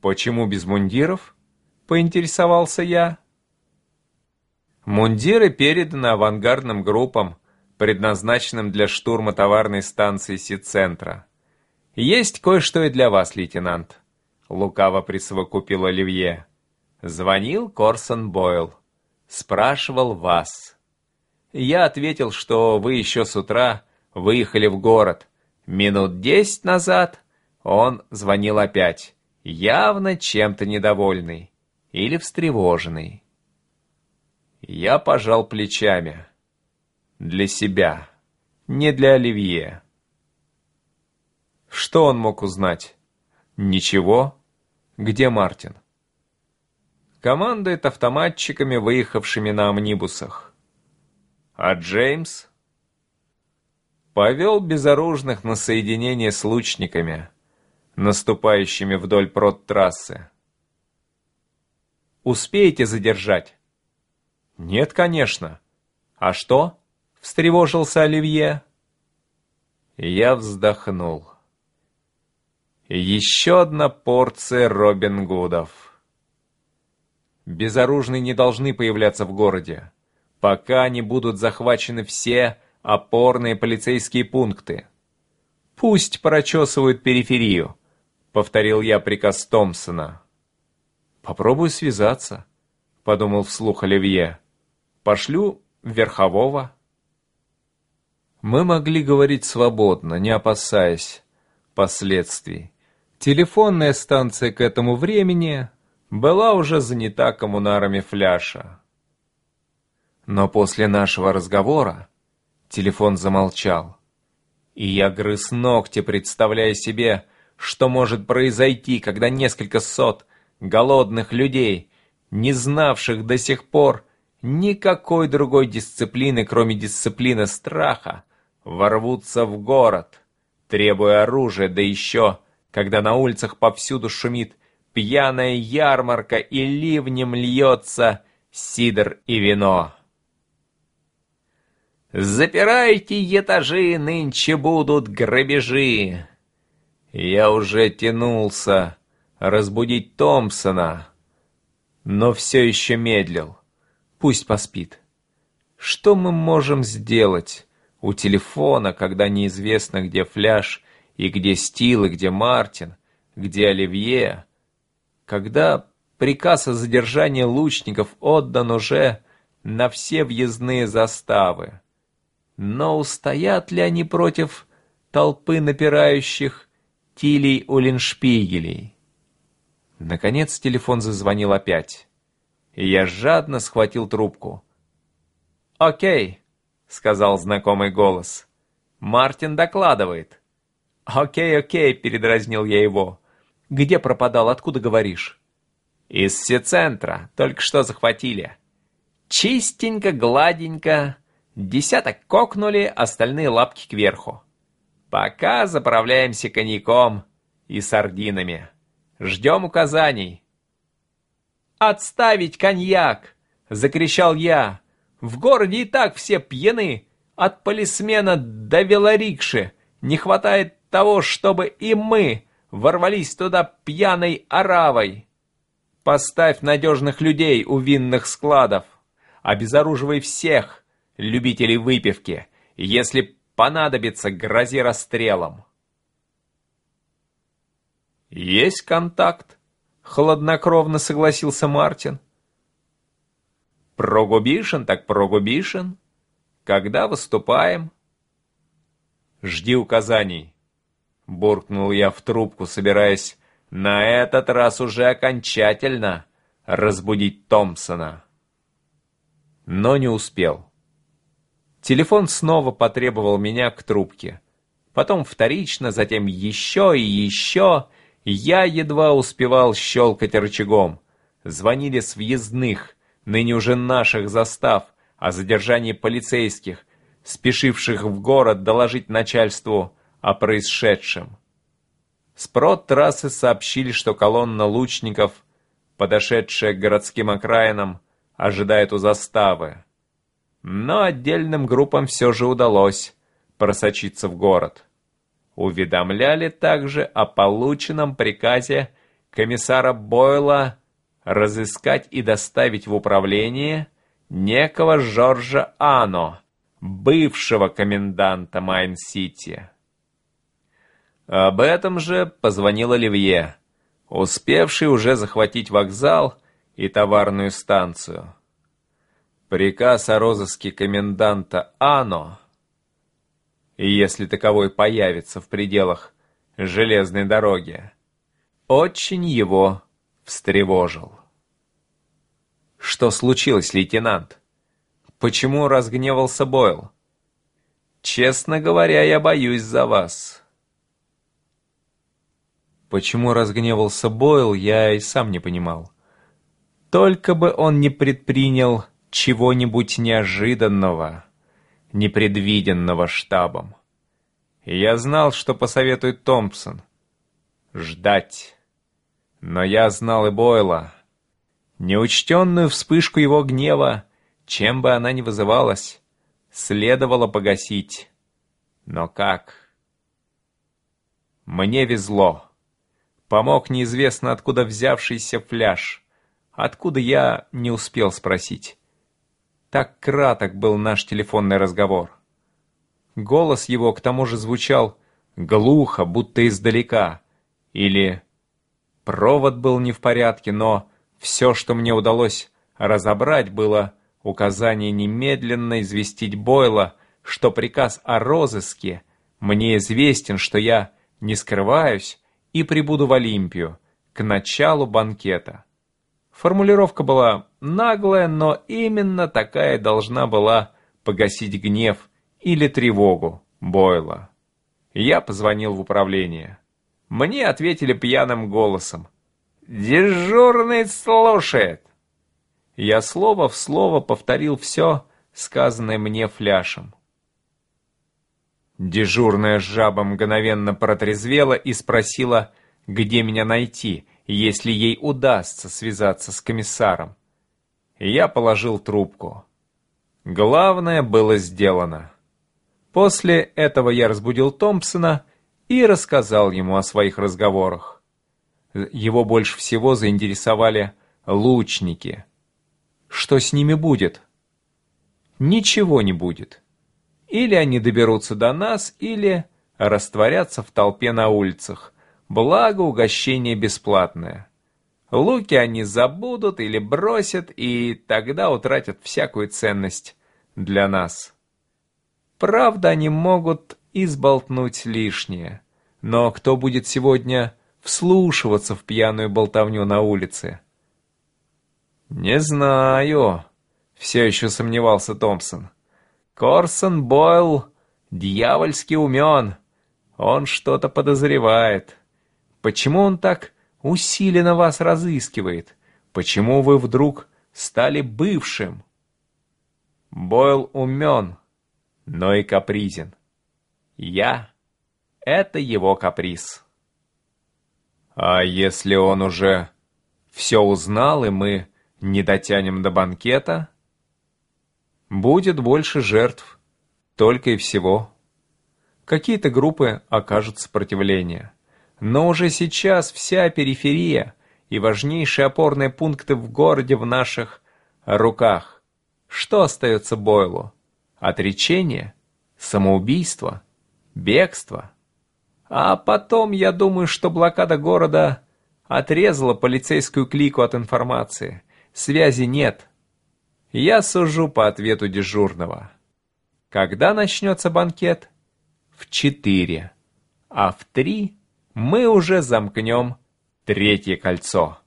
«Почему без мундиров?» — поинтересовался я. Мундиры переданы авангардным группам, предназначенным для штурма товарной станции Си-центра. Есть кое-что и для вас, лейтенант. Лукаво присовокупил Оливье. Звонил Корсон Бойл. Спрашивал вас. Я ответил, что вы еще с утра выехали в город. Минут десять назад он звонил опять, явно чем-то недовольный или встревоженный. Я пожал плечами. Для себя, не для Оливье. Что он мог узнать? Ничего. Где Мартин? Командует автоматчиками, выехавшими на амнибусах. А Джеймс? Повел безоружных на соединение с лучниками, наступающими вдоль прот-трассы. Успеете задержать? Нет, конечно. А что? Встревожился Оливье. Я вздохнул. Еще одна порция Робин Гудов. Безоружные не должны появляться в городе, пока не будут захвачены все опорные полицейские пункты. Пусть прочесывают периферию, повторил я приказ Томпсона. Попробую связаться, подумал вслух Оливье. Пошлю верхового. Мы могли говорить свободно, не опасаясь последствий. Телефонная станция к этому времени была уже занята коммунарами фляша. Но после нашего разговора телефон замолчал. И я грыз ногти, представляя себе, что может произойти, когда несколько сот голодных людей, не знавших до сих пор никакой другой дисциплины, кроме дисциплины страха, ворвутся в город, требуя оружия, да еще когда на улицах повсюду шумит пьяная ярмарка и ливнем льется сидр и вино. «Запирайте этажи, нынче будут грабежи!» Я уже тянулся разбудить Томпсона, но все еще медлил. Пусть поспит. Что мы можем сделать у телефона, когда неизвестно, где фляж и где Стил, и где Мартин, где Оливье, когда приказ о задержании лучников отдан уже на все въездные заставы. Но устоят ли они против толпы напирающих Тилей Уллиншпигелей? Наконец телефон зазвонил опять, и я жадно схватил трубку. «Окей», — сказал знакомый голос. «Мартин докладывает». «Окей, окей», — передразнил я его. «Где пропадал, откуда говоришь?» «Из Сецентра, только что захватили». «Чистенько, гладенько. Десяток кокнули, остальные лапки кверху. Пока заправляемся коньяком и сардинами. Ждем указаний». «Отставить коньяк!» — закричал я. «В городе и так все пьяны, от полисмена до велорикши. Не хватает того, чтобы и мы ворвались туда пьяной оравой. Поставь надежных людей у винных складов. Обезоруживай всех любителей выпивки. Если понадобится, грози расстрелом. Есть контакт, хладнокровно согласился Мартин. Прогубишен так прогубишен. Когда выступаем? Жди указаний. Буркнул я в трубку, собираясь на этот раз уже окончательно разбудить Томпсона. Но не успел. Телефон снова потребовал меня к трубке. Потом вторично, затем еще и еще. Я едва успевал щелкать рычагом. Звонили с въездных, ныне уже наших застав, о задержании полицейских, спешивших в город доложить начальству о происшедшем. С трассы сообщили, что колонна лучников, подошедшая к городским окраинам, ожидает у заставы. Но отдельным группам все же удалось просочиться в город. Уведомляли также о полученном приказе комиссара Бойла разыскать и доставить в управление некого Жоржа Ано, бывшего коменданта Майн-Сити. Об этом же позвонил Оливье, успевший уже захватить вокзал и товарную станцию. Приказ о розыске коменданта Ано, и если таковой появится в пределах железной дороги, очень его встревожил. «Что случилось, лейтенант? Почему разгневался Бойл?» «Честно говоря, я боюсь за вас». Почему разгневался Бойл, я и сам не понимал. Только бы он не предпринял чего-нибудь неожиданного, непредвиденного штабом. И я знал, что посоветует Томпсон. Ждать. Но я знал и Бойла. Неучтенную вспышку его гнева, чем бы она ни вызывалась, следовало погасить. Но как? Мне везло. Помог неизвестно откуда взявшийся фляж. Откуда я не успел спросить. Так краток был наш телефонный разговор. Голос его к тому же звучал глухо, будто издалека. Или провод был не в порядке, но все, что мне удалось разобрать, было указание немедленно известить Бойла, что приказ о розыске мне известен, что я не скрываюсь, и прибуду в Олимпию к началу банкета. Формулировка была наглая, но именно такая должна была погасить гнев или тревогу Бойла. Я позвонил в управление. Мне ответили пьяным голосом. «Дежурный слушает!» Я слово в слово повторил все, сказанное мне фляшем. Дежурная жаба мгновенно протрезвела и спросила, где меня найти, если ей удастся связаться с комиссаром. Я положил трубку. Главное было сделано. После этого я разбудил Томпсона и рассказал ему о своих разговорах. Его больше всего заинтересовали лучники. Что с ними будет? Ничего не будет. Или они доберутся до нас, или растворятся в толпе на улицах. Благо угощение бесплатное. Луки они забудут или бросят, и тогда утратят всякую ценность для нас. Правда, они могут изболтнуть лишнее. Но кто будет сегодня вслушиваться в пьяную болтовню на улице? «Не знаю», — все еще сомневался Томпсон. Корсон Бойл дьявольски умен. Он что-то подозревает. Почему он так усиленно вас разыскивает? Почему вы вдруг стали бывшим? Бойл умен, но и капризен. Я — это его каприз. А если он уже все узнал, и мы не дотянем до банкета — Будет больше жертв, только и всего. Какие-то группы окажут сопротивление. Но уже сейчас вся периферия и важнейшие опорные пункты в городе в наших руках. Что остается Бойлу? Отречение? Самоубийство? Бегство? А потом, я думаю, что блокада города отрезала полицейскую клику от информации. Связи нет. Я сужу по ответу дежурного. Когда начнется банкет? В четыре. А в три мы уже замкнем третье кольцо.